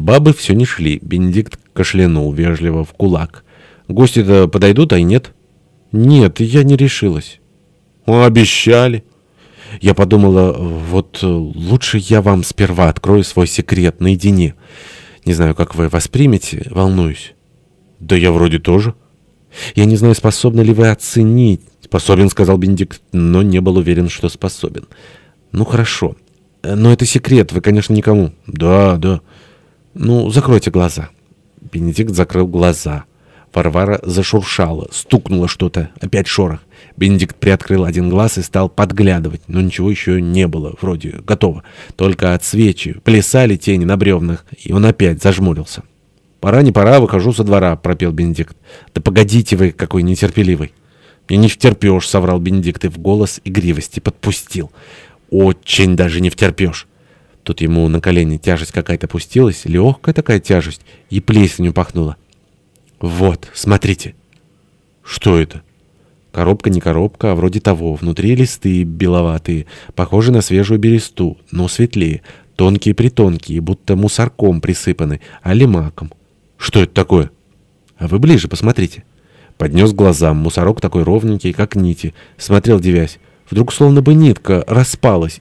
Бабы все не шли. Бенедикт кашлянул вежливо в кулак. «Гости-то подойдут, а и нет?» «Нет, я не решилась». «Обещали». Я подумала, вот лучше я вам сперва открою свой секрет наедине. Не знаю, как вы воспримете, волнуюсь. Да я вроде тоже. Я не знаю, способны ли вы оценить. Способен, сказал Бенедикт, но не был уверен, что способен. Ну, хорошо. Но это секрет, вы, конечно, никому. Да, да. Ну, закройте глаза. Бенедикт закрыл глаза. Варвара зашуршала, стукнуло что-то, опять шорох. Бенедикт приоткрыл один глаз и стал подглядывать, но ничего еще не было, вроде готово. Только от свечи плясали тени на бревнах, и он опять зажмурился. «Пора, не пора, выхожу со двора», — пропел Бенедикт. «Да погодите вы, какой нетерпеливый!» «И не втерпешь», — соврал Бенедикт и в голос игривости подпустил. «Очень даже не втерпешь». Тут ему на колени тяжесть какая-то пустилась, легкая такая тяжесть, и плесенью пахнула. «Вот, смотрите». «Что это?» Коробка не коробка, а вроде того. Внутри листы беловатые, похожие на свежую бересту, но светлее. Тонкие-притонкие, будто мусорком присыпаны, а лимаком. «Что это такое?» «А вы ближе посмотрите». Поднес глазам. Мусорок такой ровненький, как нити. Смотрел, девясь. Вдруг словно бы нитка распалась